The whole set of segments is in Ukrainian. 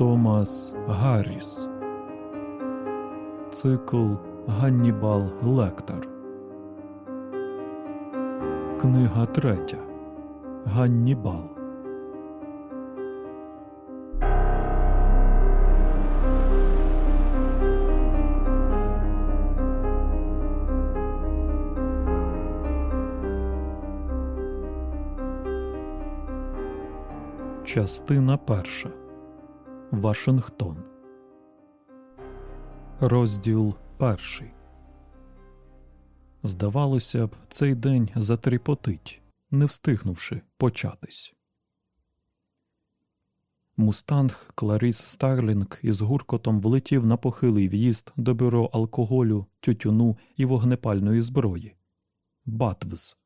Томас Гарріс. Цикл Ганнібал Лектор. Книга третя. Ганнібал. Частина перша. Вашингтон. Розділ перший. Здавалося б, цей день затріпотить, не встигнувши початись. Мустанг Кларіс Старлінг із гуркотом влетів на похилий в'їзд до бюро алкоголю, тютюну і вогнепальної зброї Батвз,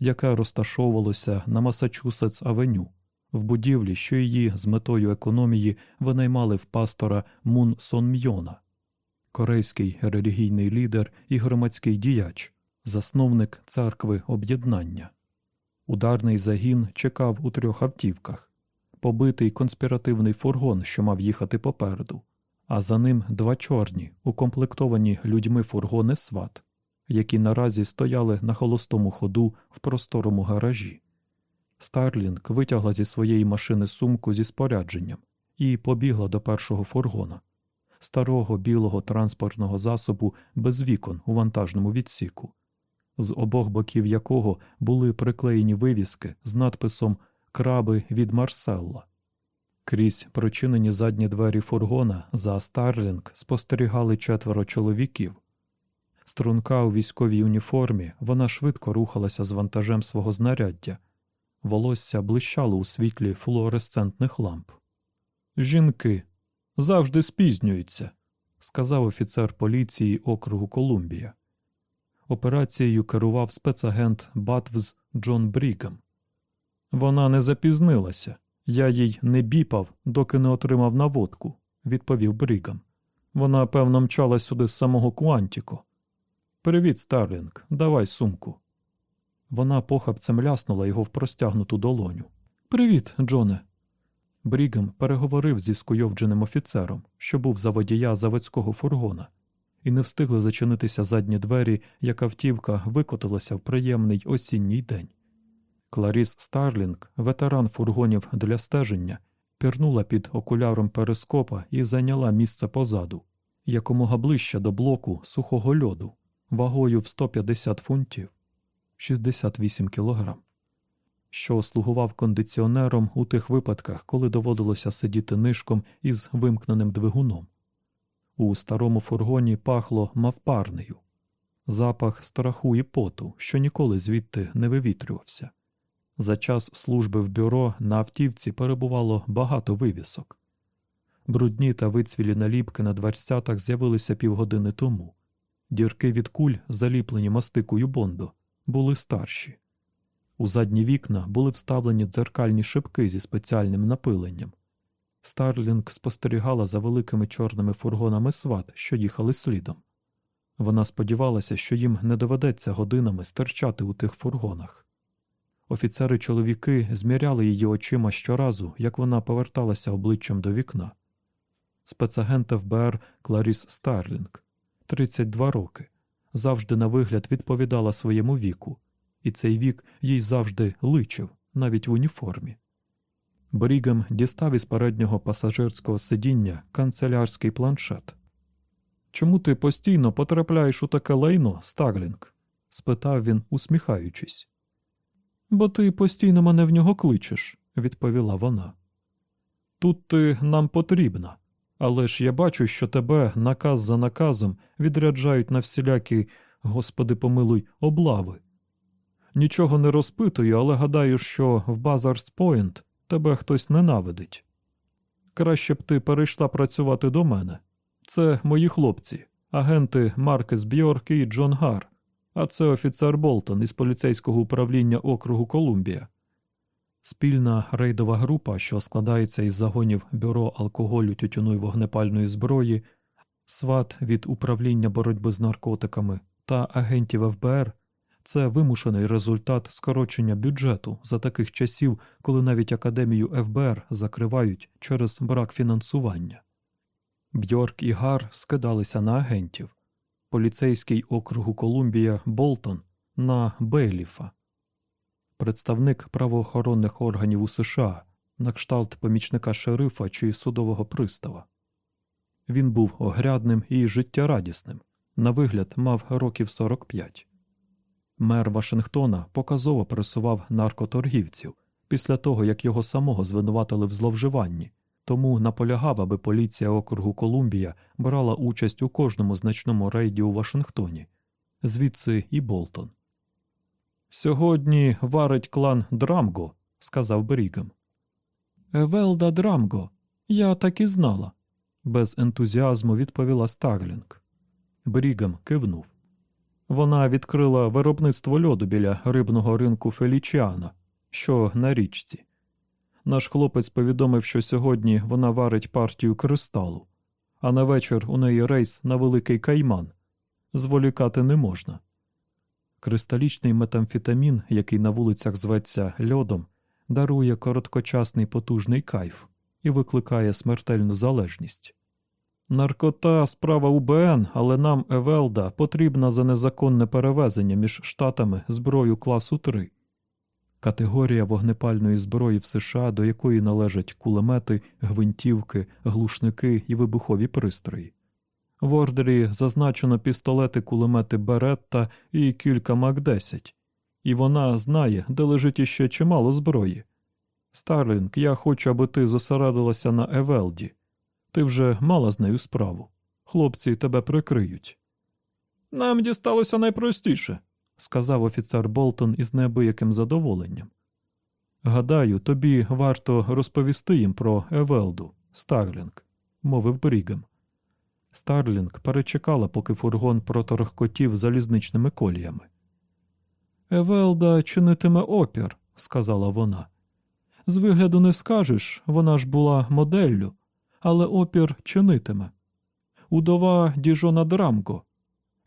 яке розташовувалося на Масачусетс Авеню в будівлі, що її з метою економії винаймали в пастора Мун Сон Мйона, корейський релігійний лідер і громадський діяч, засновник церкви об'єднання. Ударний загін чекав у трьох автівках, побитий конспіративний фургон, що мав їхати попереду, а за ним два чорні, укомплектовані людьми фургони сват, які наразі стояли на холостому ходу в просторому гаражі. Старлінг витягла зі своєї машини сумку зі спорядженням і побігла до першого фургона, старого білого транспортного засобу без вікон у вантажному відсіку, з обох боків якого були приклеєні вивіски з надписом Краби від Марселла. Крізь прочинені задні двері фургона за Старлінг спостерігали четверо чоловіків. Струнка у військовій уніформі вона швидко рухалася з вантажем свого знаряддя волосся блищало у світлі флуоресцентних ламп. Жінки завжди спізнюються, сказав офіцер поліції округу Колумбія. Операцією керував спецагент Батвз Джон Брігам. Вона не запізнилася. Я їй не біпав, доки не отримав наводку, відповів Брігам. Вона, певно, мчала сюди з самого Куантіко. Привіт, Старлінг, давай сумку. Вона похапцем ляснула його в простягнуту долоню. Привіт, Джоне. Брігем переговорив зі скуйовдженим офіцером, що був за водія заводського фургона, і не встигли зачинитися задні двері, як автівка викотилася в приємний осінній день. Кларіс Старлінг, ветеран фургонів для стеження, пірнула під окуляром перископа і зайняла місце позаду, якомога ближче до блоку сухого льоду, вагою в 150 фунтів. 68 кілограм, що слугував кондиціонером у тих випадках, коли доводилося сидіти нишком із вимкненим двигуном. У старому фургоні пахло мавпарнею, запах страху і поту, що ніколи звідти не вивітрювався. За час служби в бюро на автівці перебувало багато вивісок. Брудні та вицвілі наліпки на дверцятах з'явилися півгодини тому. Дірки від куль, заліплені мастикою Бондо, були старші. У задні вікна були вставлені дзеркальні шибки зі спеціальним напиленням. Старлінг спостерігала за великими чорними фургонами сват, що їхали слідом. Вона сподівалася, що їм не доведеться годинами стирчати у тих фургонах. Офіцери чоловіки зміряли її очима щоразу, як вона поверталася обличчям до вікна. Спецагент ФБР Кларіс Старлінг 32 роки завжди на вигляд відповідала своєму віку, і цей вік їй завжди личив, навіть в уніформі. Брігем дістав із переднього пасажирського сидіння канцелярський планшет. Чому ти постійно потрапляєш у таке лайно, Старлінг? спитав він, усміхаючись. Бо ти постійно мене в нього кличеш, відповіла вона. Тут ти нам потрібна. Але ж я бачу, що тебе наказ за наказом відряджають на всілякі, господи помилуй, облави. Нічого не розпитую, але гадаю, що в Базарс Пойнт тебе хтось ненавидить. Краще б ти перейшла працювати до мене. Це мої хлопці, агенти Маркес Бьорк і Джон Гар, а це офіцер Болтон із поліцейського управління округу Колумбія. Спільна рейдова група, що складається із загонів бюро алкоголю тютюну й вогнепальної зброї, СВАТ від управління боротьби з наркотиками та агентів ФБР, це вимушений результат скорочення бюджету за таких часів, коли навіть академію ФБР закривають через брак фінансування. Бьорк і Гар скидалися на агентів, поліцейський округу Колумбія Болтон на Бейліфа, представник правоохоронних органів у США на кшталт помічника шерифа чи судового пристава. Він був огрядним і життєрадісним, на вигляд мав років 45. Мер Вашингтона показово пресував наркоторгівців після того, як його самого звинуватили в зловживанні, тому наполягав, аби поліція округу Колумбія брала участь у кожному значному рейді у Вашингтоні, звідси і Болтон. Сьогодні варить клан Драмго, сказав Брігем. Евелда Драмго, я так і знала, без ентузіазму відповіла Старлінг. Брігем кивнув. Вона відкрила виробництво льоду біля рибного ринку Фелічіана, що на річці. Наш хлопець повідомив, що сьогодні вона варить партію кристалу, а на вечір у неї рейс на великий кайман. Зволікати не можна. Кристалічний метамфетамін, який на вулицях зветься льодом, дарує короткочасний потужний кайф і викликає смертельну залежність. Наркота справа УБН, але нам Евелда потрібна за незаконне перевезення між штатами зброю класу 3. Категорія вогнепальної зброї в США, до якої належать кулемети, гвинтівки, глушники і вибухові пристрої. В ордері зазначено пістолети, кулемети Беретта і кілька Мак-10, і вона знає, де лежить іще чимало зброї. Старлінг, я хочу, аби ти зосередилася на Евелді. Ти вже мала з нею справу. Хлопці тебе прикриють. Нам дісталося найпростіше, сказав офіцер Болтон із неабияким задоволенням. Гадаю, тобі варто розповісти їм про Евелду, Старлінг, мовив Брігем. Старлінг перечекала, поки фургон проторохкотів залізничними коліями. Евелда чинитиме опір, сказала вона. З вигляду не скажеш, вона ж була моделлю, але опір чинитиме. Удова Діжона Драмго.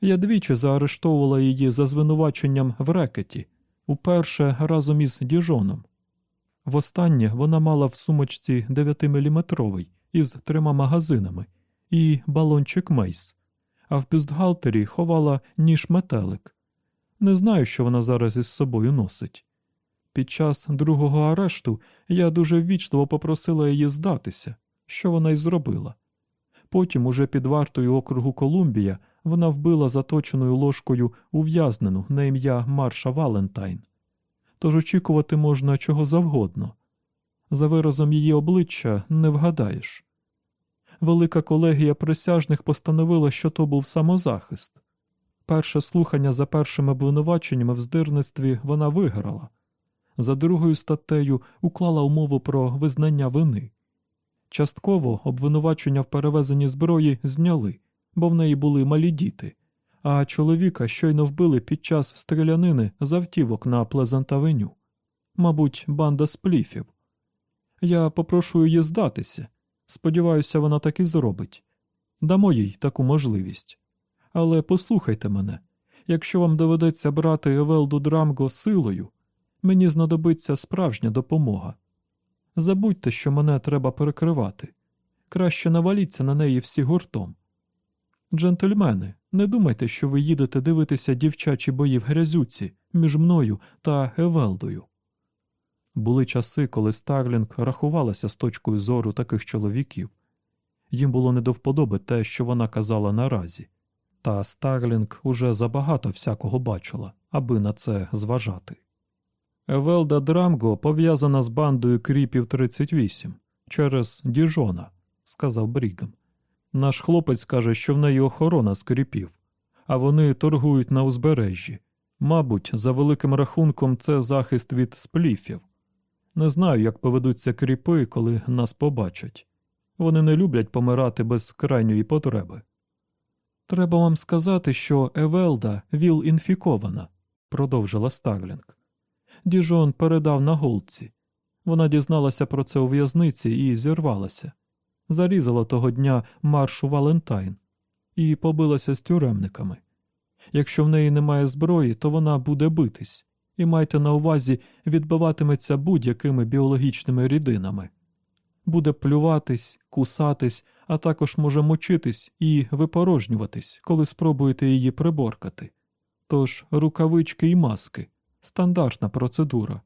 Я двічі заарештовувала її за звинуваченням в рекеті, уперше разом із Діжоном. Востаннє вона мала в сумочці 9-мм із трьома магазинами і балончик Мейс, а в бюстгалтері ховала ніж метелик. Не знаю, що вона зараз із собою носить. Під час другого арешту я дуже ввічливо попросила її здатися, що вона й зробила. Потім, уже під вартою округу Колумбія, вона вбила заточеною ложкою ув'язнену на ім'я Марша Валентайн. Тож очікувати можна чого завгодно. За виразом її обличчя не вгадаєш. Велика колегія присяжних постановила, що то був самозахист. Перше слухання за першими обвинуваченнями в здирництві вона виграла, за другою статтею уклала умову про визнання вини. Частково обвинувачення в перевезенні зброї зняли, бо в неї були малі діти, а чоловіка щойно вбили під час стрілянини з автівок на Плезант-авеню. Мабуть, банда спліфів. Я попрошу її здатися. Сподіваюся, вона так і зробить. Дамо їй таку можливість. Але послухайте мене якщо вам доведеться брати Евелду Драмго силою, мені знадобиться справжня допомога. Забудьте, що мене треба перекривати. Краще наваліться на неї всі гуртом. Джентльмени, не думайте, що ви їдете дивитися дівчачі бої в грязюці між мною та Евелдою. Були часи, коли Старлінг рахувалася з точкою зору таких чоловіків. Їм було не до вподоби те, що вона казала наразі, та Старлінг уже забагато всякого бачила, аби на це зважати. Евелда Драмго пов'язана з бандою кріпів 38 через Діжона, сказав Брігам. Наш хлопець каже, що в неї охорона з кріпів, а вони торгують на узбережжі. Мабуть, за великим рахунком, це захист від спліфів. Не знаю, як поведуться кріпи, коли нас побачать. Вони не люблять помирати без крайньої потреби. Треба вам сказати, що Евелда ВІЛ-інфікована, продовжила Старлінг. Діжон передав на голці. Вона дізналася про це у в'язниці і зірвалася. Зарізала того дня маршу Валентайн і побилася з тюремниками. Якщо в неї немає зброї, то вона буде битись, і майте на увазі, відбиватиметься будь-якими біологічними рідинами. Буде плюватись, кусатись, а також може мочитись і випорожнюватись, коли спробуєте її приборкати. Тож рукавички і маски стандартна процедура.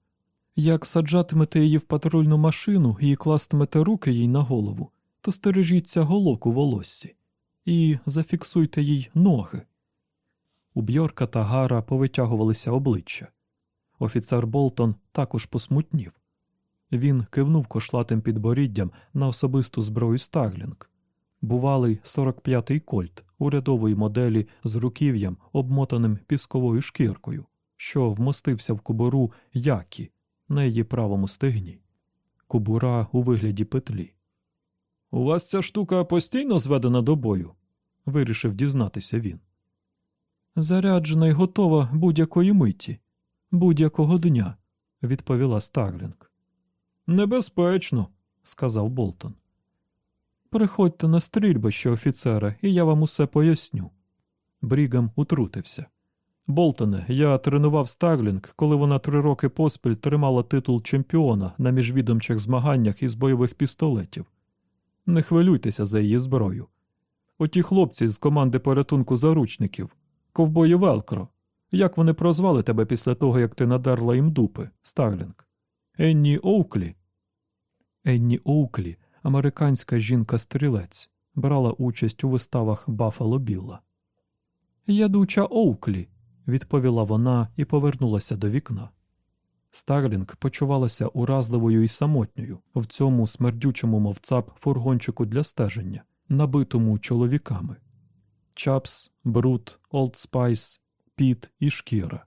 Як саджатимете її в патрульну машину і кластимете руки їй на голову, то стережіться голок у волоссі і зафіксуйте їй ноги. У Бьорка та Гара повитягувалися обличчя. Офіцер Болтон також посмутнів. Він кивнув кошлатим підборіддям на особисту зброю Стаглінг. Бувалий 45-й кольт урядової моделі з руків'ям, обмотаним пісковою шкіркою, що вмостився в кубуру Які на її правому стегні. Кубура у вигляді петлі. У вас ця штука постійно зведена до бою? вирішив дізнатися він. Заряджена й готова будь-якої миті, будь-якого дня, відповіла Старлінг. Небезпечно, сказав Болтон. Приходьте на стрільбище, офіцере, і я вам усе поясню. Брігам утрутився. Болтоне, я тренував Старлінг, коли вона три роки поспіль тримала титул чемпіона на міжвідомчих змаганнях із бойових пістолетів. Не хвилюйтеся за її зброю. Оті хлопці з команди порятунку заручників, ковбої Велкро. Як вони прозвали тебе після того, як ти надарла їм дупи, Старлінг? Енні Оуклі? Енні Оуклі, американська жінка-стрілець, брала участь у виставах Баффало Білла. Ядуча Оуклі, відповіла вона і повернулася до вікна. Старлінг почувалася уразливою і самотньою в цьому смердючому мов цап фургончику для стеження, набитому чоловіками. Чапс, Брут, Олд Спайс, піт і шкіра.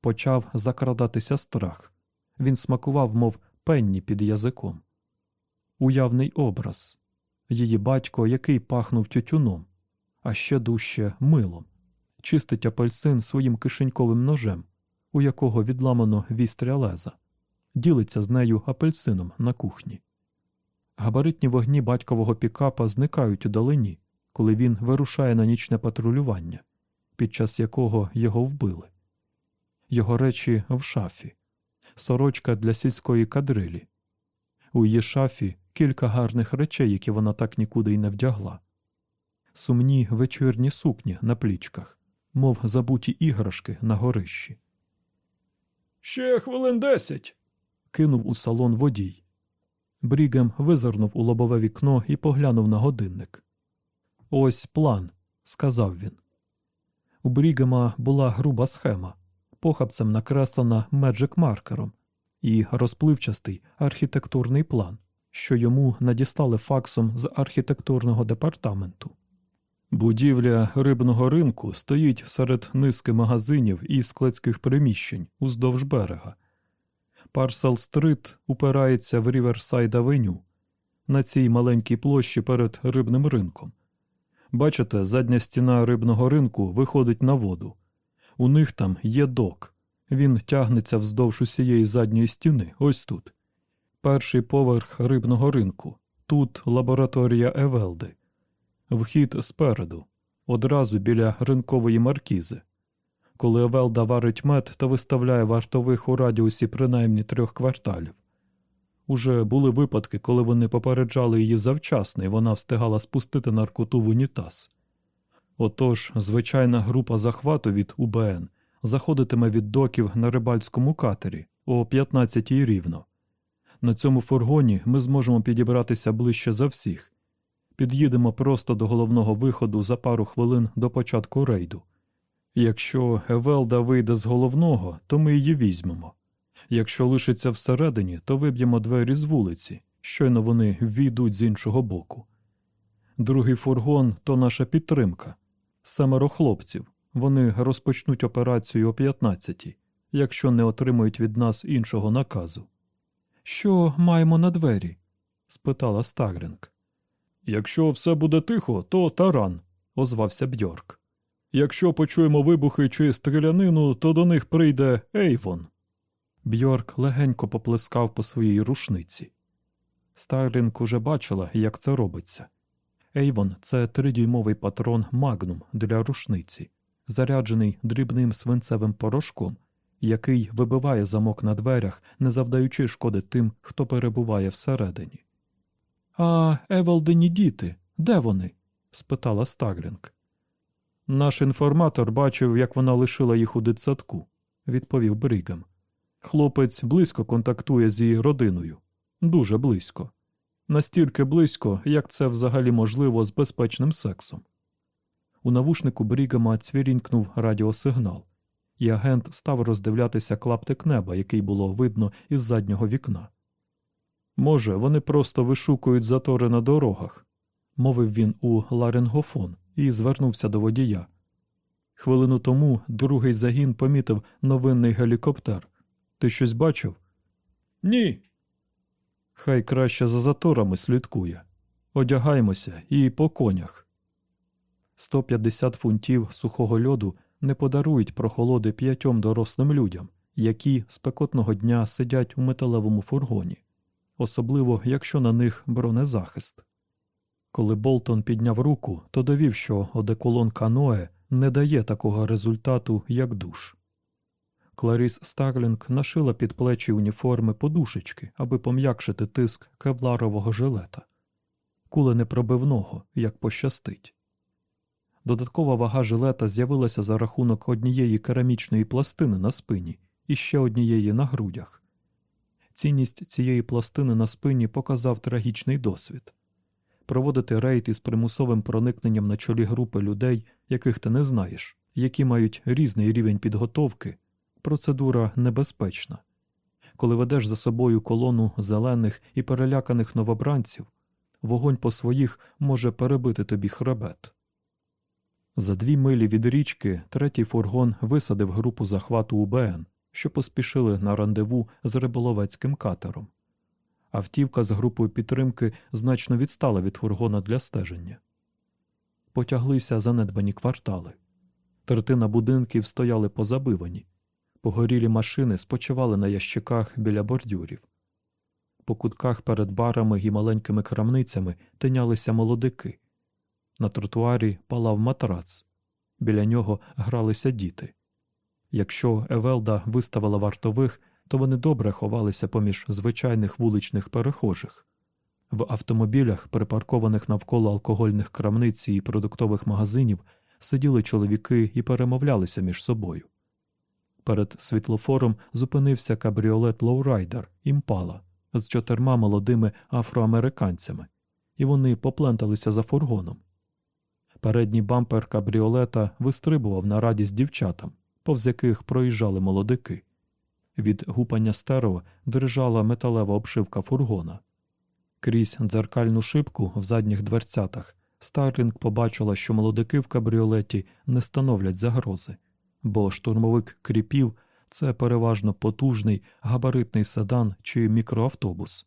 Почав закрадатися страх. Він смакував, мов пенні під язиком. Уявний образ її батька, який пахнув тютюном, а ще дужче милом, чистить апельсин своїм кишеньковим ножем, у якого відламано вістря леза, ділиться з нею апельсином на кухні. Габаритні вогні батькового пікапа зникають у долині, коли він вирушає на нічне патрулювання, під час якого його вбили. Його речі в шафі, сорочка для сільської кадрилі. У її шафі кілька гарних речей, які вона так нікуди й не вдягла, сумні вечірні сукні на плічках, мов забуті іграшки на горищі. Ще хвилин десять. кинув у салон водій. Брігем визирнув у лобове вікно і поглянув на годинник. Ось план, сказав він. У Брігема була груба схема, похапцем накреслена меджик маркером і розпливчастий архітектурний план, що йому надіслали факсом з архітектурного департаменту. Будівля рибного ринку стоїть серед низки магазинів і складських приміщень уздовж берега. Парсел Стрит упирається в Ріверсайд Авеню на цій маленькій площі перед рибним ринком. Бачите, задня стіна рибного ринку виходить на воду. У них там є док. Він тягнеться вздовж усієї задньої стіни, ось тут. Перший поверх рибного ринку. Тут лабораторія Евелди. Вхід спереду, одразу біля ринкової маркізи. Коли Евелда варить мед, то виставляє вартових у радіусі принаймні трьох кварталів. Уже були випадки, коли вони попереджали її завчасно, і вона встигала спустити наркоту в унітаз. Отож, звичайна група захвату від УБН заходитиме від доків на рибальському катері о 15 рівно. На цьому фургоні ми зможемо підібратися ближче за всіх. Під'їдемо просто до головного виходу за пару хвилин до початку рейду. Якщо Евелда вийде з головного, то ми її візьмемо. Якщо лишиться всередині, то виб'ємо двері з вулиці, щойно вони ввійдуть з іншого боку. Другий фургон то наша підтримка. Семеро хлопців. Вони розпочнуть операцію о 15 якщо не отримують від нас іншого наказу. Що маємо на двері? спитала Стагринг. Якщо все буде тихо, то таран, озвався Бьорк. Якщо почуємо вибухи чи стрілянину, то до них прийде Ейвон. Бьорк легенько поплескав по своїй рушниці. Старлінг уже бачила, як це робиться. Ейвон це тридюймовий патрон Магнум для рушниці, заряджений дрібним свинцевим порошком, який вибиває замок на дверях, не завдаючи шкоди тим, хто перебуває всередині. А Евелдені діти, де вони? спитала Стаглінг. Наш інформатор бачив, як вона лишила їх у дитсадку, відповів Брігем. Хлопець близько контактує з її родиною. Дуже близько. Настільки близько, як це взагалі можливо з безпечним сексом. У навушнику Брігема цвірінькнув радіосигнал, і агент став роздивлятися клаптик неба, який було видно із заднього вікна. Може, вони просто вишукують затори на дорогах, мовив він у ларингофон і звернувся до водія. Хвилину тому другий загін помітив новинний гелікоптер. Ти щось бачив? Ні. Хай краще за заторами слідкує. Одягаймося і по конях. 150 фунтів сухого льоду не подарують прохолоди п'ятьом дорослим людям, які спекотного дня сидять у металевому фургоні, особливо якщо на них бронезахист. Коли Болтон підняв руку, то довів, що одеколон каное не дає такого результату, як душ. Кларіс Старлінг нашила під плечі уніформи подушечки, аби пом'якшити тиск кевларового жилета, куле непробивного, як пощастить. Додаткова вага жилета з'явилася за рахунок однієї керамічної пластини на спині і ще однієї на грудях. Цінність цієї пластини на спині показав трагічний досвід проводити рейд із примусовим проникненням на чолі групи людей, яких ти не знаєш, які мають різний рівень підготовки, процедура небезпечна. Коли ведеш за собою колону зелених і переляканих новобранців, вогонь по своїх може перебити тобі хребет. За дві милі від річки третій фургон висадив групу захвату УБН, що поспішили на рандеву з риболовецьким катером. Автівка з групою підтримки значно відстала від фургона для стеження. Потяглися занедбані квартали. Третина будинків стояли позабивані, погорілі машини спочивали на ящиках біля бордюрів. По кутках перед барами і маленькими крамницями тинялися молодики. На тротуарі палав матрац, біля нього гралися діти. Якщо Евелда виставила вартових, то вони добре ховалися поміж звичайних вуличних перехожих. В автомобілях, припаркованих навколо алкогольних крамниць і продуктових магазинів, сиділи чоловіки і перемовлялися між собою. Перед світлофором зупинився кабріолет Лоурайдер імпала з чотирма молодими афроамериканцями, і вони попленталися за фургоном. Передній бампер кабріолета вистрибував на радість дівчатам, повз яких проїжджали молодики. Від гупання стерео дрижала металева обшивка фургона. Крізь дзеркальну шибку в задніх дверцятах Старлінг побачила, що молодики в кабріолеті не становлять загрози, бо штурмовик кріпів це переважно потужний габаритний седан чи мікроавтобус,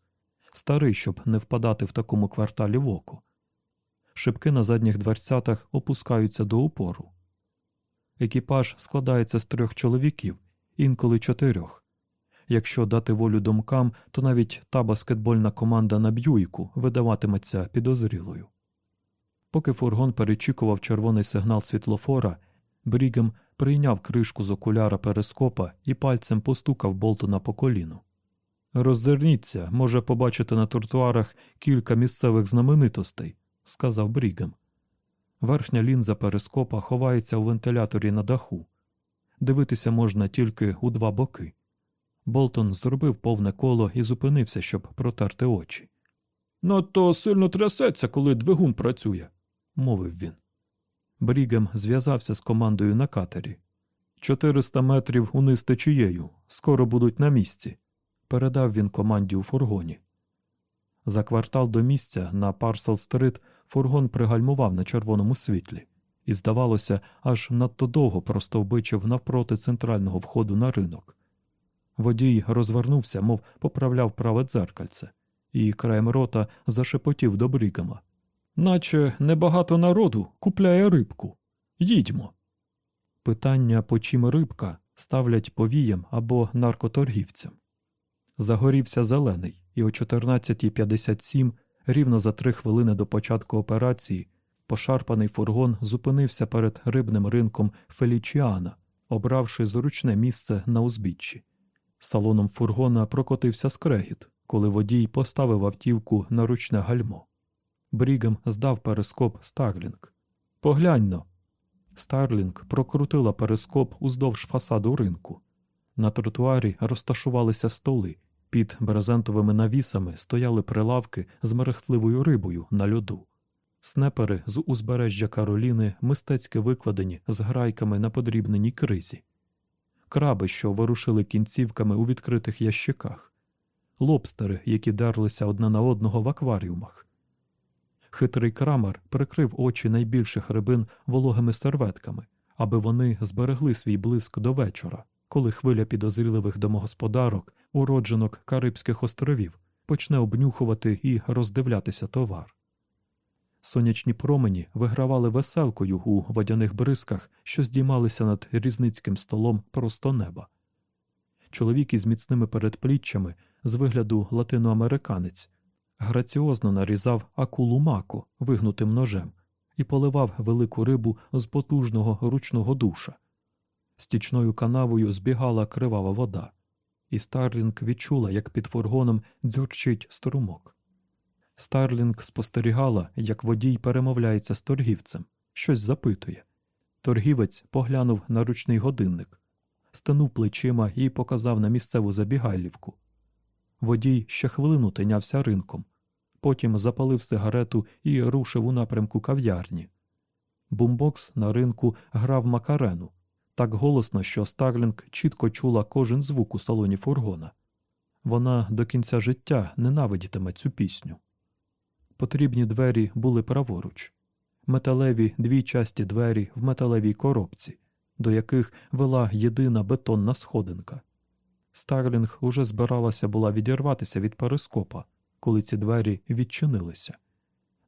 старий, щоб не впадати в такому кварталі в око. Шибки на задніх дверцятах опускаються до упору. Екіпаж складається з трьох чоловіків, інколи чотирьох. Якщо дати волю думкам, то навіть та баскетбольна команда на б'юйку видаватиметься підозрілою. Поки фургон перечікував червоний сигнал світлофора, Брігем прийняв кришку з окуляра перископа і пальцем постукав Болтона по коліну. Роззирніться, може побачити на тротуарах кілька місцевих знаменитостей, сказав Брігем. Верхня лінза перископа ховається у вентиляторі на даху. Дивитися можна тільки у два боки. Болтон зробив повне коло і зупинився, щоб протерти очі. Надто сильно трясеться, коли двигун працює, мовив він. Брігем зв'язався з командою на катері. Чотириста метрів униз течією, скоро будуть на місці, передав він команді у фургоні. За квартал до місця на Парсел-стрит фургон пригальмував на червоному світлі і, здавалося, аж надто довго простовбичив навпроти центрального входу на ринок. Водій розвернувся, мов поправляв праве дзеркальце, і краєм рота зашепотів до Брігема. Наче небагато народу купляє рибку. Їдьмо. Питання, по чим рибка, ставлять повіям або наркоторгівцям. Загорівся зелений, і о 14.57, рівно за три хвилини до початку операції, Пошарпаний фургон зупинився перед рибним ринком Фелічіана, обравши зручне місце на узбіччі. Салоном фургона прокотився скрегіт, коли водій поставив автівку на ручне гальмо. Брігам здав перископ Старлінг. Поглянь-но. Старлінг прокрутила перископ уздовж фасаду ринку. На тротуарі розташувалися столи. Під брезентовими навісами стояли прилавки з мерехтливою рибою на льоду. Снепери з узбережжя Кароліни мистецьки викладені зграйками на подрібненій кризі, краби, що ворушили кінцівками у відкритих ящиках, лобстери, які дерлися одне на одного в акваріумах. Хитрий крамер прикрив очі найбільших рибин вологими серветками, аби вони зберегли свій блиск до вечора, коли хвиля підозріливих домогосподарок, уродженок Карибських островів, почне обнюхувати і роздивлятися товар. Сонячні промені вигравали веселкою у водяних бризках, що здіймалися над різницьким столом просто неба. Чоловік із міцними передпліччями з вигляду латиноамериканець граціозно нарізав акулу мако вигнутим ножем і поливав велику рибу з потужного ручного душа. Стічною канавою збігала кривава вода, і Старлінг відчула, як під фургоном дзюрчить струмок. Старлінг спостерігала, як водій перемовляється з торгівцем, щось запитує. Торгівець поглянув на ручний годинник, стенув плечима і показав на місцеву забігайлівку. Водій ще хвилину тинявся ринком, потім запалив сигарету і рушив у напрямку кав'ярні. Бумбокс на ринку грав макарену так голосно, що Старлінг чітко чула кожен звук у салоні фургона. Вона до кінця життя ненавидітиме цю пісню. Потрібні двері були праворуч, металеві дві часті двері в металевій коробці, до яких вела єдина бетонна сходинка. Старлінг уже збиралася була відірватися від перископа, коли ці двері відчинилися.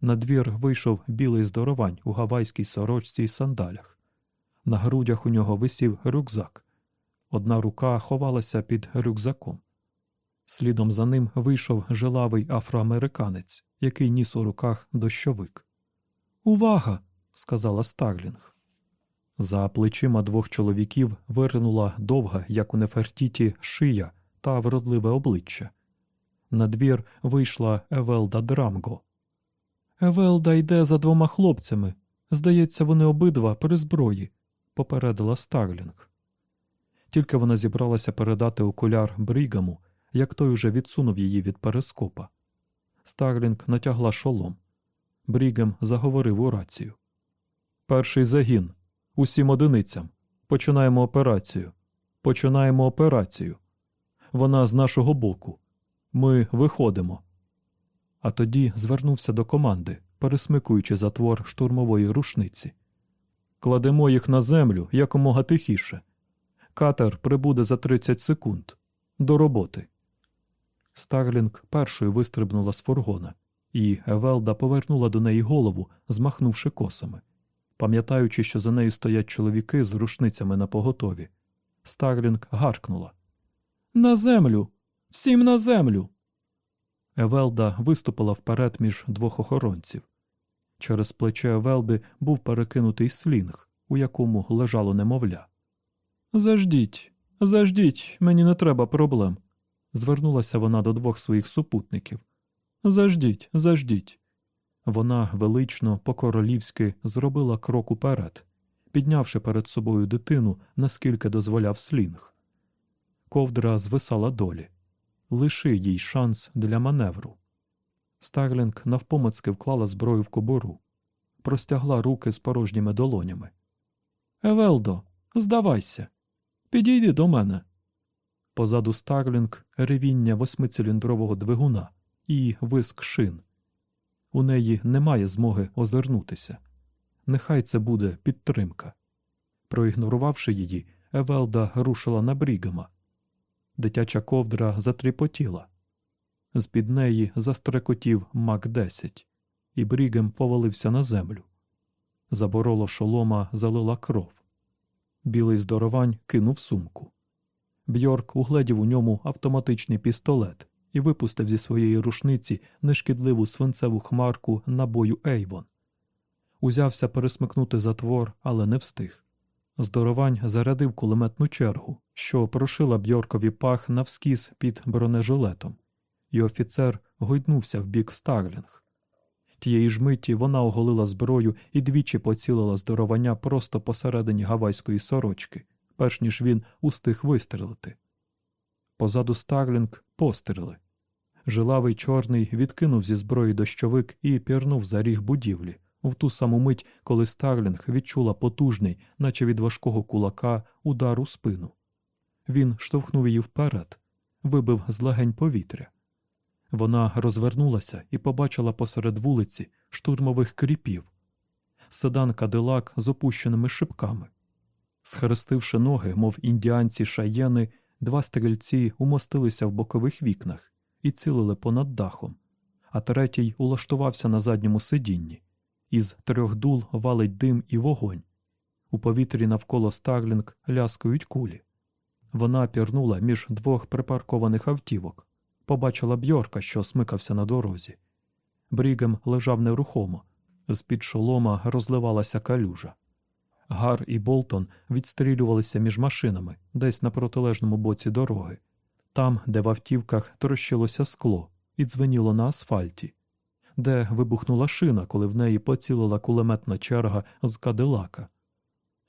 На двір вийшов білий здоровань у гавайській сорочці й сандалях. На грудях у нього висів рюкзак. Одна рука ховалася під рюкзаком. Слідом за ним вийшов жилавий афроамериканець, який ніс у руках дощовик. Увага! сказала Старлінг. За плечима двох чоловіків виринула довга, як у Нефертіті, шия та вродливе обличчя. Надвір вийшла Евелда Драмго. Евелда йде за двома хлопцями. Здається, вони обидва при зброї, попередила Старлінг. Тільки вона зібралася передати окуляр Брігаму, як той уже відсунув її від перископа. Старлінг натягла шолом. Брігем заговорив у рацію. Перший загін. Усім одиницям. Починаємо операцію. Починаємо операцію. Вона з нашого боку. Ми виходимо. А тоді звернувся до команди, пересмикуючи затвор штурмової рушниці. Кладемо їх на землю якомога тихіше. Катер прибуде за 30 секунд. До роботи. Старлінг першою вистрибнула з фургона, і Евелда повернула до неї голову, змахнувши косами. Пам'ятаючи, що за нею стоять чоловіки з рушницями на поготові, Старлінг гаркнула На землю! Всім на землю! Евелда виступила вперед між двох охоронців. Через плече Евелди був перекинутий слінг, у якому лежало немовля. Заждіть, заждіть, мені не треба проблем. Звернулася вона до двох своїх супутників. Заждіть, заждіть. Вона велично, по-королівськи зробила крок уперед, піднявши перед собою дитину, наскільки дозволяв слінг. Ковдра звисала долі. Лиши їй шанс для маневру. Старлінг навпомацьки вклала зброю в кобуру, простягла руки з порожніми долонями. Евелдо, здавайся, підійди до мене. Позаду Старлінг ревіння восьмициліндрового двигуна і виск шин. У неї немає змоги озирнутися. Нехай це буде підтримка. Проігнорувавши її, Евелда рушила на Брігама. Дитяча ковдра затріпотіла. З під неї застрекотів Мак 10 і Брігем повалився на землю. Забороло шолома залила кров. Білий здоровань кинув сумку. Бьорк угледів у ньому автоматичний пістолет і випустив зі своєї рушниці нешкідливу свинцеву хмарку набою Ейвон. Узявся пересмикнути затвор, але не встиг. Здоровань зарядив кулеметну чергу, що прошила Бьоркові пах навскіс під бронежилетом, і офіцер гойднувся в бік Старлінг. Тієї ж миті вона оголила зброю і двічі поцілила здоровання просто посередині гавайської сорочки, перш ніж він устиг вистрелити. Позаду Старлінг постріли. Жилавий чорний відкинув зі зброї дощовик і пірнув за ріг будівлі в ту саму мить, коли Старлінг відчула потужний, наче від важкого кулака, удар у спину. Він штовхнув її вперед, вибив з легень повітря. Вона розвернулася і побачила посеред вулиці штурмових кріпів, седан кадилак з опущеними шибками. Схрестивши ноги, мов індіанці шаєни, два стрільці умостилися в бокових вікнах і цілили понад дахом, а третій улаштувався на задньому сидінні. Із трьох дул валить дим і вогонь. У повітрі навколо Старлінг ляскають кулі. Вона пірнула між двох припаркованих автівок, побачила Бьорка, що смикався на дорозі. Брігем лежав нерухомо, з під шолома розливалася калюжа. Гар і Болтон відстрілювалися між машинами десь на протилежному боці дороги, там, де в автівках трощилося скло і дзвеніло на асфальті, де вибухнула шина, коли в неї поцілила кулеметна черга з кадилака.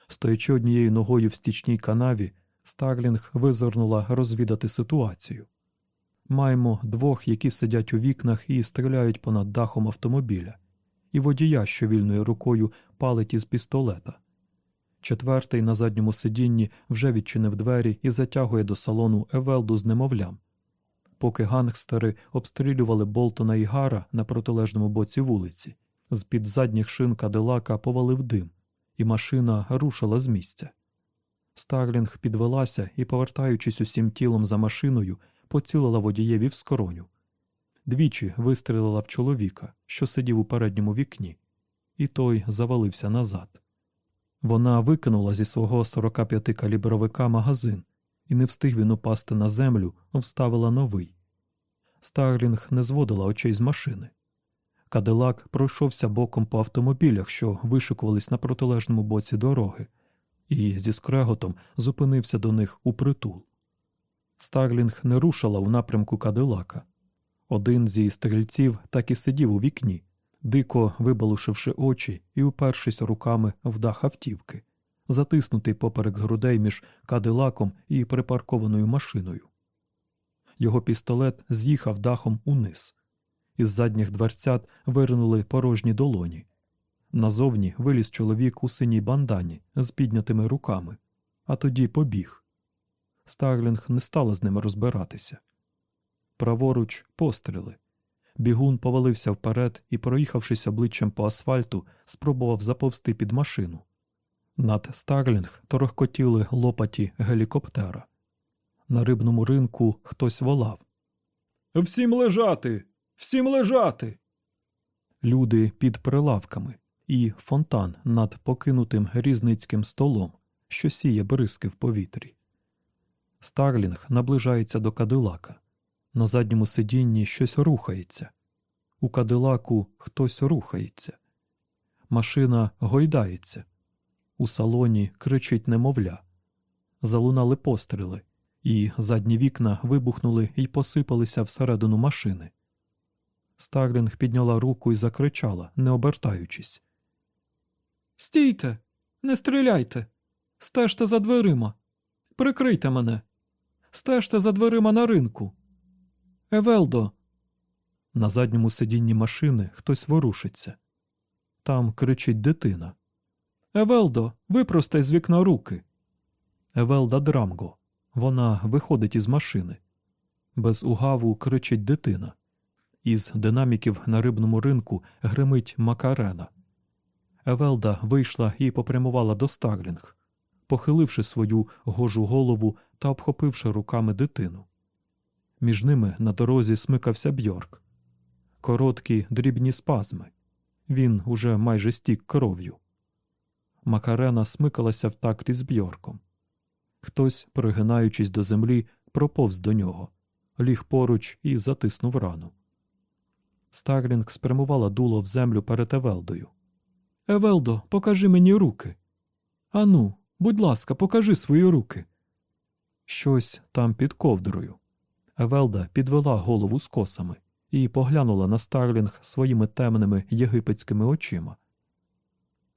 Стоячи однією ногою в стічній канаві, Старлінг визирнула розвідати ситуацію. Маємо двох, які сидять у вікнах і стріляють понад дахом автомобіля, і водія, що вільною рукою палить із пістолета. Четвертий на задньому сидінні вже відчинив двері і затягує до салону Евелду з немовлям. Поки гангстери обстрілювали Болтона і Гара на протилежному боці вулиці, з під задніх шин Кадилака повалив дим, і машина рушила з місця. Старлінг підвелася і, повертаючись усім тілом за машиною, поцілила водієві в скороню. Двічі вистрілила в чоловіка, що сидів у передньому вікні, і той завалився назад. Вона викинула зі свого 45 калібровика магазин, і не встиг він упасти на землю, вставила новий. Старлінг не зводила очей з машини. Кадилак пройшовся боком по автомобілях, що вишикувались на протилежному боці дороги, і зі скреготом зупинився до них упритул. Старлінг не рушила в напрямку Кадилака. Один зі стрільців так і сидів у вікні, дико вибалушивши очі і упершись руками в дах автівки, затиснутий поперек грудей між кадилаком і припаркованою машиною. Його пістолет з'їхав дахом униз. Із задніх дверцят виринули порожні долоні. Назовні виліз чоловік у синій бандані з піднятими руками, а тоді побіг. Старлінг не стала з ними розбиратися. Праворуч постріли. Бігун повалився вперед і, проїхавшись обличчям по асфальту, спробував заповзти під машину. Над Старлінг торохкотіли лопаті гелікоптера. На рибному ринку хтось волав Всім лежати! Всім лежати! Люди під прилавками і фонтан над покинутим різницьким столом, що сіє бризки в повітрі. Старлінг наближається до кадилака. На задньому сидінні щось рухається. У кадилаку хтось рухається. Машина гойдається. У салоні кричить немовля. Залунали постріли, і задні вікна вибухнули і посипалися всередину машини. Старлінг підняла руку і закричала, не обертаючись. Стійте, не стріляйте, стежте за дверима, прикрийте мене, стежте за дверима на ринку. Евелдо. На задньому сидінні машини хтось ворушиться. Там кричить дитина. Евелдо, випростай з вікна руки. Евелда Драмго. Вона виходить із машини. Без угаву кричить дитина. Із динаміків на рибному ринку гримить Макарена. Евелда вийшла і попрямувала до Старлінг, похиливши свою гожу голову та обхопивши руками дитину. Між ними на дорозі смикався Бьорк. Короткі дрібні спазми. Він уже майже стік кров'ю. Макарена смикалася в такт із Бьорком. Хтось, пригинаючись до землі, проповз до нього, ліг поруч і затиснув рану. Старлінг спрямувала дуло в землю перед Евелдою. Евелдо, покажи мені руки. Ану, будь ласка, покажи свої руки. Щось там під ковдрою. Евелда підвела голову з косами і поглянула на Старлінг своїми темними єгипетськими очима.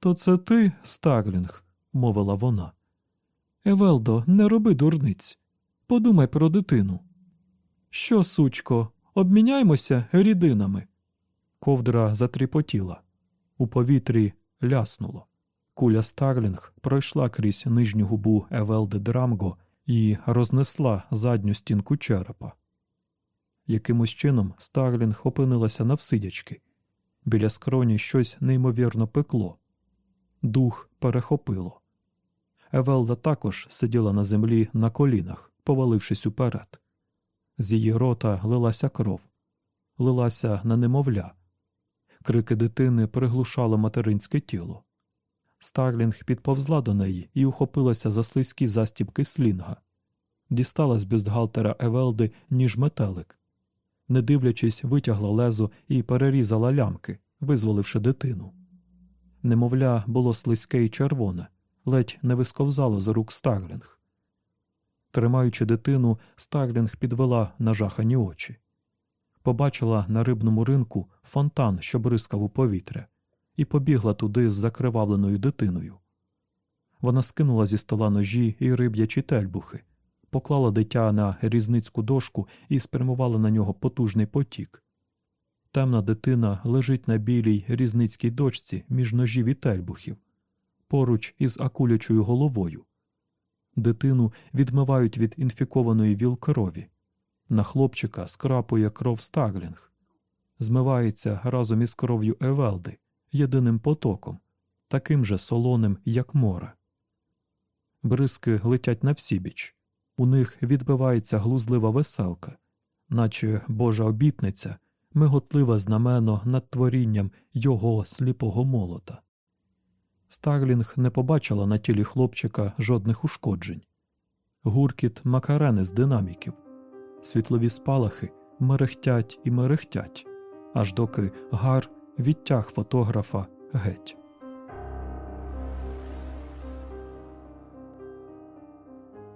То це ти, Старлінг, мовила вона. Евелдо, не роби дурниць. Подумай про дитину. Що, сучко, обміняймося рідинами. Ковдра затріпотіла. У повітрі ляснуло. Куля Старлінг пройшла крізь нижню губу Евелди Драмго і рознесла задню стінку черепа. Якимось чином Старлінг опинилася навсидячки. Біля скроні щось неймовірно пекло. Дух перехопило. Евелда також сиділа на землі на колінах, повалившись уперед. З її рота лилася кров, лилася на немовля. Крики дитини приглушало материнське тіло. Старлінг підповзла до неї і ухопилася за слизькі застібки слінга, дістала з бюстгальтера Евелди ніж метелик. Не дивлячись, витягла лезо і перерізала лямки, визволивши дитину. Немовля було слизьке і червоне, ледь не висковзало з рук Старлінг. Тримаючи дитину, Старлінг підвела нажахані очі. Побачила на рибному ринку фонтан, що бризкав у повітря, і побігла туди з закривавленою дитиною. Вона скинула зі стола ножі і риб'ячі тельбухи, поклала дитя на різницьку дошку і спрямувала на нього потужний потік. Темна дитина лежить на білій різницькій дочці між ножів і тельбухів, поруч із акулячою головою. Дитину відмивають від інфікованої віл крові. На хлопчика скрапує кров Старлінг, змивається разом із кров'ю Евелди єдиним потоком, таким же солоним, як море. Бризки летять на всібіч. У них відбивається глузлива веселка, наче Божа обітниця, миготливе знамено над творінням його сліпого молота. Старлінг не побачила на тілі хлопчика жодних ушкоджень. Гуркіт макарени з динаміків, світлові спалахи мерехтять і мерехтять, аж доки гар відтяг фотографа геть.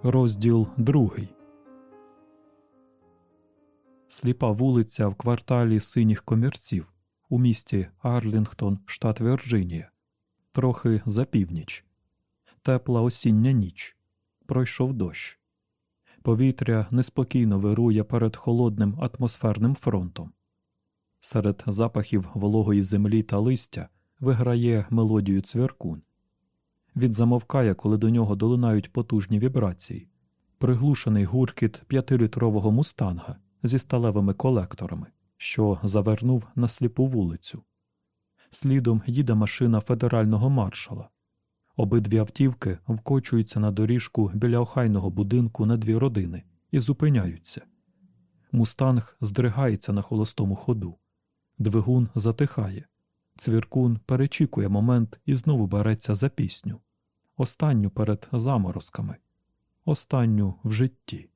Розділ другий. Сліпа вулиця в кварталі синіх комірців у місті Арлінгтон, штат Вірджинія. Трохи за північ. Тепла осіння ніч. Пройшов дощ. Повітря неспокійно вирує перед холодним атмосферним фронтом. Серед запахів вологої землі та листя виграє мелодію цвіркун. Він замовкає, коли до нього долинають потужні вібрації, приглушений гуркіт п'ятилітрового мустанга зі сталевими колекторами, що завернув на сліпу вулицю. Слідом їде машина федерального маршала. Обидві автівки вкочуються на доріжку біля охайного будинку на дві родини і зупиняються. Мустанг здригається на холостому ходу. Двигун затихає. Цвіркун перечікує момент і знову береться за пісню. Останню перед заморозками, останню в житті.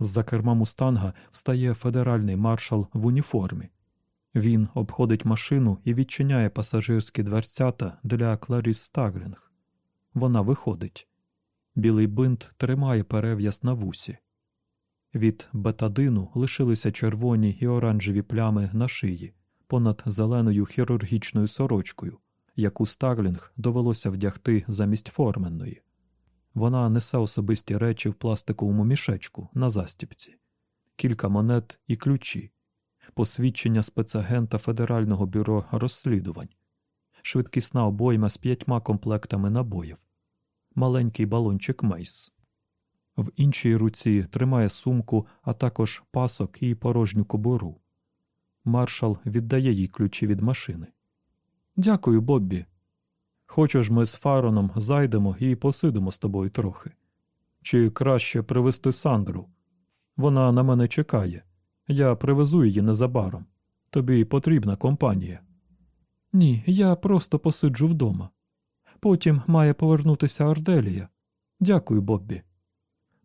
З-за керма мустанга встає федеральний маршал в уніформі. Він обходить машину і відчиняє пасажирські дверцята для Кларіс Стаглінг. Вона виходить. Білий бинт тримає перев'яз на вусі. Від бетадину лишилися червоні і оранжеві плями на шиї понад зеленою хірургічною сорочкою, яку Старлінг довелося вдягти замість форменної. Вона несе особисті речі в пластиковому мішечку на застіпці, кілька монет і ключі, посвідчення спецагента Федерального бюро розслідувань, швидкісна обойма з п'ятьма комплектами набоїв, маленький балончик Мейс. В іншій руці тримає сумку, а також пасок і порожню кобуру. Маршал віддає їй ключі від машини. Дякую, Боббі. Хочеш, ми з Фароном зайдемо і посидимо з тобою трохи. Чи краще привезти Сандру? Вона на мене чекає. Я привезу її незабаром. Тобі потрібна компанія. Ні, я просто посиджу вдома. Потім має повернутися Арделія. Дякую, Боббі.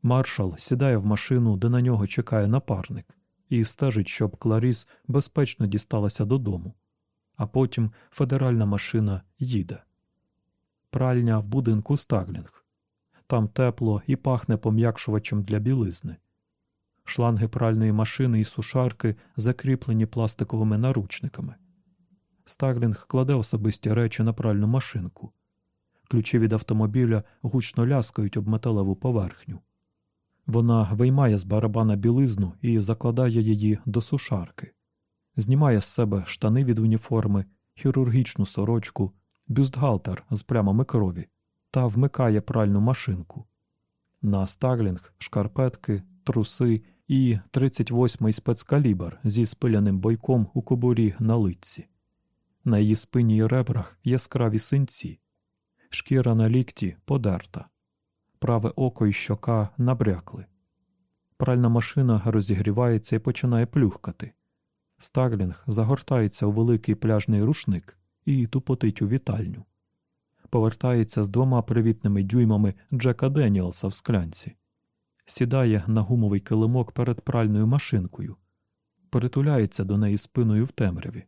Маршал сідає в машину, де на нього чекає напарник і стежить, щоб Кларіс безпечно дісталася додому. а потім федеральна машина їде. Пральня в будинку Стаглінг. Там тепло і пахне пом'якшувачем для білизни. Шланги пральної машини і сушарки закріплені пластиковими наручниками. Стаглінг кладе особисті речі на пральну машинку. Ключі від автомобіля гучно ляскають об металеву поверхню. Вона виймає з барабана білизну і закладає її до сушарки, знімає з себе штани від уніформи, хірургічну сорочку, бюстгальтер з плямами крові та вмикає пральну машинку. На стаглінг, шкарпетки, труси і 38-й спецкалібр зі спиляним бойком у кобурі на лиці. На її спині й ребрах яскраві синці, шкіра на лікті подерта, праве око і щока набрякли. Пральна машина розігрівається і починає плюхкати. Стаглінг загортається у великий пляжний рушник і тупотить у вітальню. Повертається з двома привітними дюймами Джека Деніелса в склянці, сідає на гумовий килимок перед пральною машинкою, притуляється до неї спиною в темряві,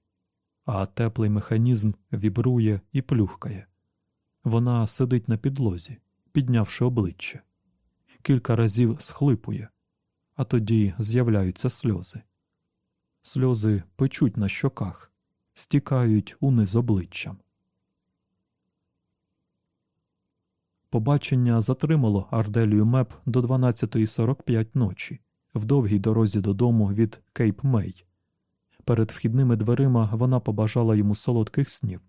а теплий механізм вібрує і плюхкає. Вона сидить на підлозі, піднявши обличчя, кілька разів схлипує, а тоді з'являються сльози. Сльози печуть на щоках, стікають униз обличчям. Побачення затримало Арделію Меп до 12.45 ночі в довгій дорозі додому від Кейп Мей. Перед вхідними дверима вона побажала йому солодких снів.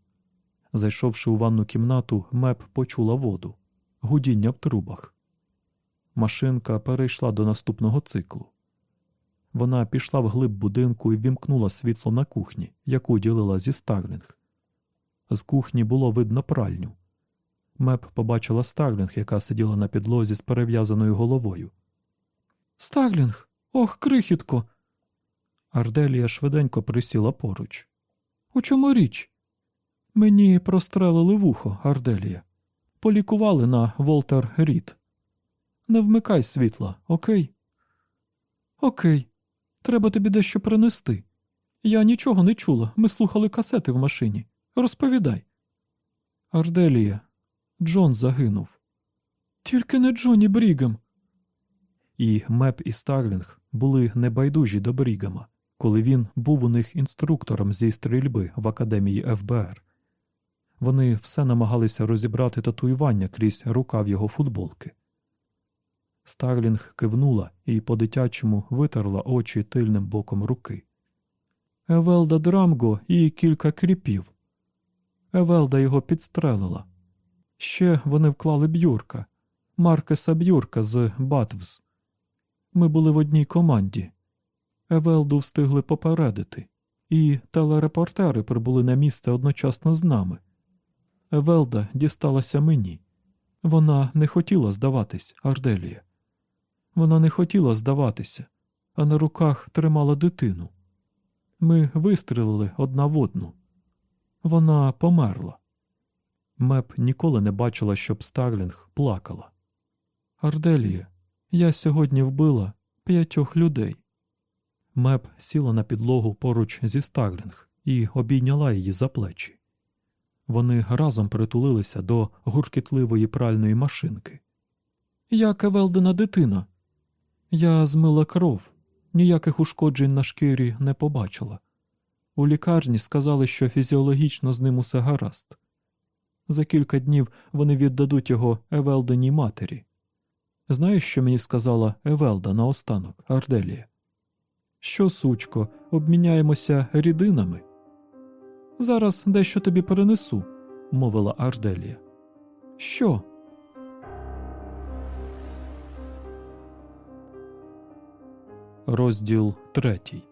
Зайшовши у ванну кімнату, Меп почула воду, гудіння в трубах. Машинка перейшла до наступного циклу. Вона пішла вглиб будинку і увімкнула світло на кухні, яку ділила зі Старлінг. З кухні було видно пральню. Меп побачила Старлінг, яка сиділа на підлозі з перев'язаною головою. Старлінг, ох, крихітко. Арделія швиденько присіла поруч. У чому річ? Мені прострелили вухо, Арделія. Полікували на Волтер Рід. Не вмикай світла, окей? Окей. Треба тобі дещо принести. Я нічого не чула. Ми слухали касети в машині. Розповідай. Арделія, Джон загинув. Тільки не Джоні Брігам. І Меп і Старлінг були небайдужі до Брігама, коли він був у них інструктором зі стрільби в академії ФБР. Вони все намагалися розібрати татуювання крізь рукав його футболки. Старлінг кивнула і по дитячому витерла очі тильним боком руки. Евелда Драмго і кілька кріпів. Евелда його підстрелила. Ще вони вклали б'юрка, Маркеса Б'юрка з Батвз. Ми були в одній команді. Евелду встигли попередити, і телерепортери прибули на місце одночасно з нами. Евелда дісталася мені. Вона не хотіла здаватись, Арделія. Вона не хотіла здаватися, а на руках тримала дитину. Ми вистрілили одна в одну. Вона померла. Меп ніколи не бачила, щоб Старлінг плакала. Арделія, я сьогодні вбила п'ятьох людей. Меп сіла на підлогу поруч зі Старлінг і обійняла її за плечі. Вони разом притулилися до гуркітливої пральної машинки. Як Евелдина дитина. Я змила кров, ніяких ушкоджень на шкірі не побачила. У лікарні сказали, що фізіологічно з ним усе гаразд. За кілька днів вони віддадуть його Евелдиній матері. Знаєш, що мені сказала Евелда наостанок, Арделія? Що, сучко, обміняємося рідинами? Зараз дещо тобі перенесу, мовила Арделія. Що? Розділ третій.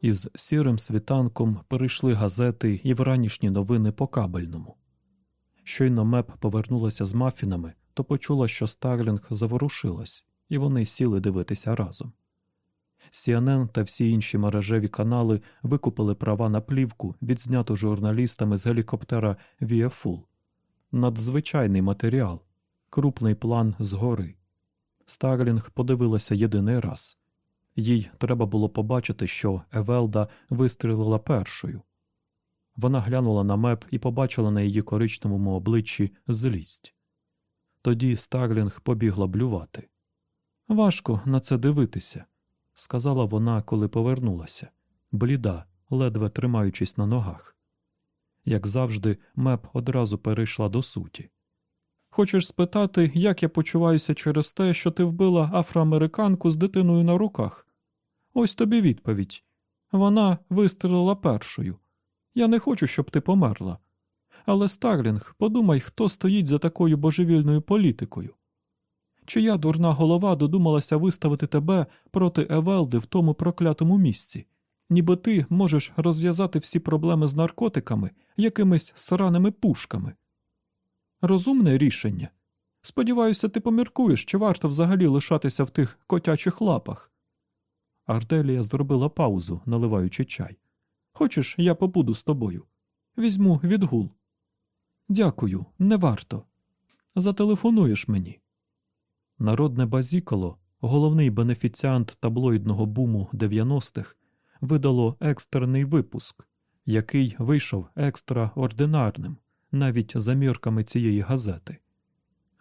Із сірим світанком прийшли газети і вранішні новини по кабельному. Щойно Меп повернулася з мафінами, то почула, що Старлінг заворушилась, і вони сіли дивитися разом. CNN та всі інші мережеві канали викупили права на плівку, відзняту журналістами з гелікоптера WFUL. Надзвичайний матеріал, крупний план згори. Старлінг подивилася єдиний раз. Їй треба було побачити, що Евелда вистрілила першою. Вона глянула на Меп і побачила на її коричневому обличчі злість. Тоді Старлінг побігла блювати. Важко на це дивитися, сказала вона, коли повернулася, бліда, ледве тримаючись на ногах. Як завжди, Меп одразу перейшла до суті. Хочеш спитати, як я почуваюся через те, що ти вбила афроамериканку з дитиною на руках? Ось тобі відповідь. Вона вистрелила першою. Я не хочу, щоб ти померла. Але, Старлінг, подумай, хто стоїть за такою божевільною політикою. Чия дурна голова додумалася виставити тебе проти Евелди в тому проклятому місці, ніби ти можеш розв'язати всі проблеми з наркотиками якимись сраними пушками. Розумне рішення. Сподіваюся, ти поміркуєш, чи варто взагалі лишатися в тих котячих лапах. Арделія зробила паузу, наливаючи чай. Хочеш, я побуду з тобою? Візьму відгул. Дякую, не варто. Зателефонуєш мені. Народне базікало, головний бенефіціант таблоїдного буму 90-х, видало екстрений випуск, який вийшов екстраординарним, навіть за мірками цієї газети.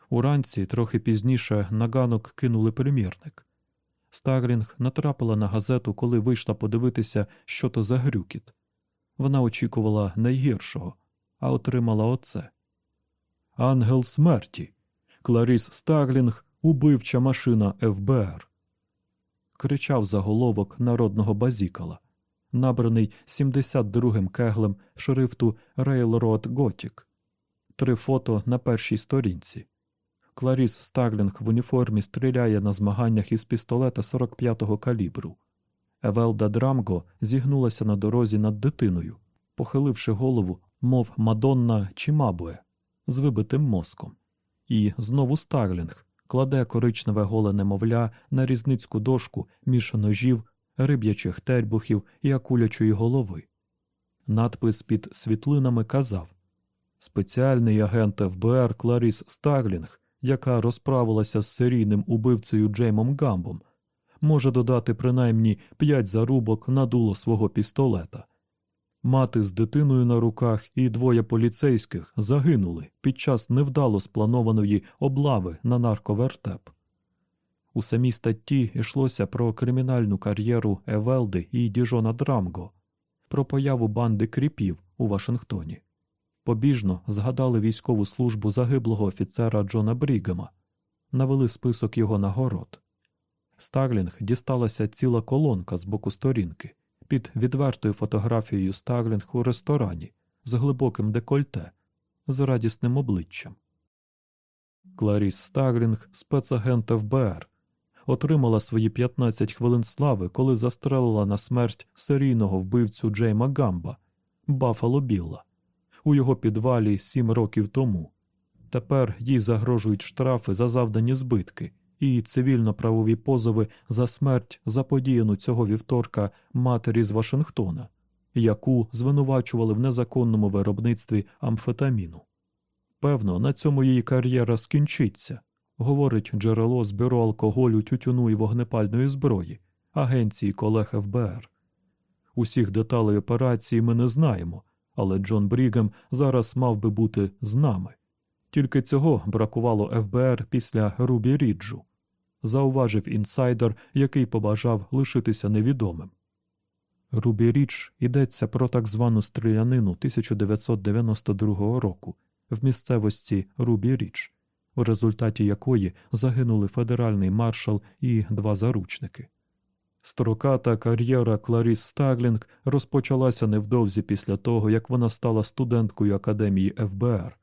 Уранці, трохи пізніше, на ганок кинули примірник. Старлінг натрапила на газету, коли вийшла подивитися, що то за грюкіт. Вона очікувала найгіршого, а отримала оце. Ангел смерті. Кларіс Старлінг, убивча машина ФБР. Кричав заголовок народного базікала, набраний 72-м кеглем шрифту Railroad Gothic. Три фото на першій сторінці. Кларіс Старлінг в уніформі стріляє на змаганнях із пістолета 45-го калібру. Евелда Драмго зігнулася на дорозі над дитиною, похиливши голову, мов Мадонна Чимабуе, з вибитим мозком. І знову Старлінг кладе коричневе голе немовля на різницьку дошку між ножів, риб'ячих тербухів і акулячої голови. Надпис під світлинами казав Спеціальний агент ФБР Кларіс Старлінг яка розправилася з серійним убивцею Джеймом Гамбом, може додати принаймні п'ять зарубок на дуло свого пістолета. Мати з дитиною на руках і двоє поліцейських загинули під час невдало спланованої облави на нарковертеп. У самій статті йшлося про кримінальну кар'єру Евелди і Діжона Драмго, про появу банди кріпів у Вашингтоні побіжно згадали військову службу загиблого офіцера Джона Брігема, навели список його нагород. Старлінг дісталася ціла колонка з боку сторінки під відвертою фотографією Старлінг у ресторані з глибоким декольте, з радісним обличчям. Кларіс Старлінг, спецагент ФБР, отримала свої 15 хвилин слави, коли застрелила на смерть серійного вбивцю Джейма Гамба, Баффало Білла у його підвалі сім років тому. Тепер їй загрожують штрафи за завдані збитки і цивільно-правові позови за смерть, заподіяну цього вівторка матері з Вашингтона, яку звинувачували в незаконному виробництві амфетаміну. Певно, на цьому її кар'єра скінчиться, говорить джерело з бюро алкоголю, тютюну і вогнепальної зброї, агенції колег ФБР. Усіх деталей операції ми не знаємо, але Джон Брігем зараз мав би бути з нами. Тільки цього бракувало ФБР після Рубі Ріджу, зауважив інсайдер, який побажав лишитися невідомим. Рубі Рідж йдеться про так звану стрілянину 1992 року в місцевості Рубі Рідж, в результаті якої загинули федеральний маршал і два заручники. Строката кар'єра Кларіс Стаглінг розпочалася невдовзі після того, як вона стала студенткою Академії ФБР.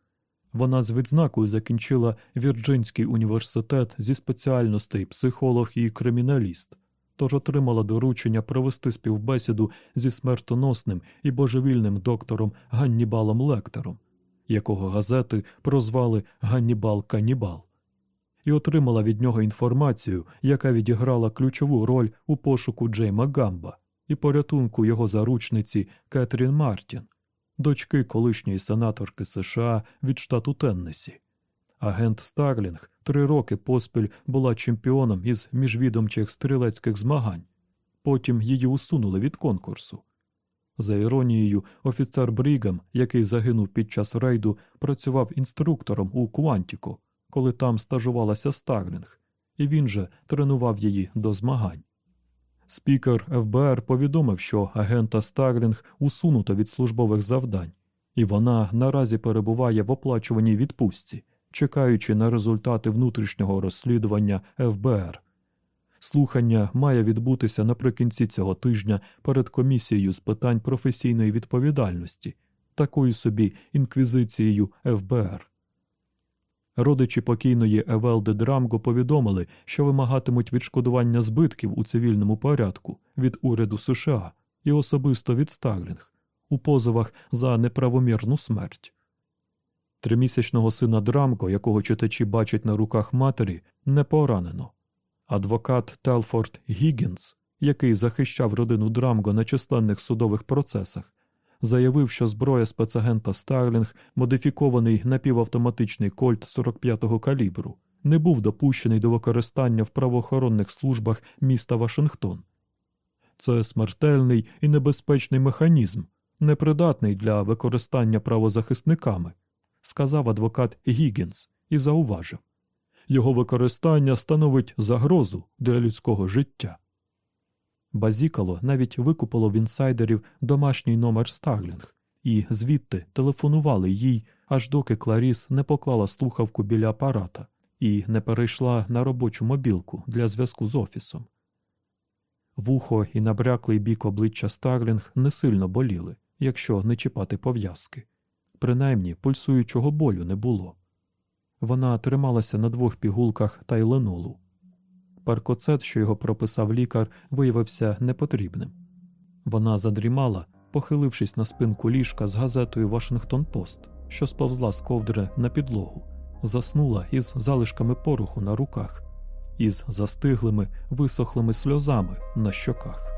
Вона з відзнакою закінчила Вірджинський університет зі спеціальностей психолог і криміналіст, тож отримала доручення провести співбесіду зі смертоносним і божевільним доктором Ганнібалом Лектером, якого газети прозвали Ганнібал Канібал і отримала від нього інформацію, яка відіграла ключову роль у пошуку Джейма Гамба і порятунку його заручниці Кетрін Мартін, дочки колишньої сенаторки США від штату Теннесі. Агент Старлінг три роки поспіль була чемпіоном із міжвідомчих стрілецьких змагань Потім її усунули від конкурсу. За іронією, офіцер Брігам, який загинув під час рейду, працював інструктором у Квантіко, коли там стажувалася Старлінг, і він же тренував її до змагань. Спікер ФБР повідомив, що агента Старлінг усунуто від службових завдань, і вона наразі перебуває в оплачуваній відпустці, чекаючи на результати внутрішнього розслідування ФБР. Слухання має відбутися наприкінці цього тижня перед комісією з питань професійної відповідальності, такою собі інквізицією ФБР. Родичі покійної Евелди Драмго повідомили, що вимагатимуть відшкодування збитків у цивільному порядку від уряду США і особисто від Старлінг у позовах за неправомірну смерть. Тримісячного сина Драмго, якого читачі бачать на руках матері, не поранено. Адвокат Телфорд Гіггінс, який захищав родину Драмго на численних судових процесах, заявив, що зброя спецагента Старлінг, модифікований напівавтоматичний кольт 45-го калібру, не був допущений до використання в правоохоронних службах міста Вашингтон. Це смертельний і небезпечний механізм, непридатний для використання правозахисниками, сказав адвокат Гіггінс і зауважив його використання становить загрозу для людського життя. Базікало навіть викупило в інсайдерів домашній номер Старлінг, і звідти телефонували їй, аж доки Кларіс не поклала слухавку біля апарата і не перейшла на робочу мобілку для зв'язку з офісом. Вухо і набряклий бік обличчя Старлінг не сильно боліли, якщо не чіпати пов'язки. Принаймні пульсуючого болю не було. Вона трималася на двох пігулках тайленолу. Паркоцет, що його прописав лікар, виявився непотрібним. Вона задрімала, похилившись на спинку ліжка з газетою Вашингтон Пост, що сповзла з ковдри на підлогу, заснула із залишками пороху на руках, із застиглими, висохлими сльозами на щоках.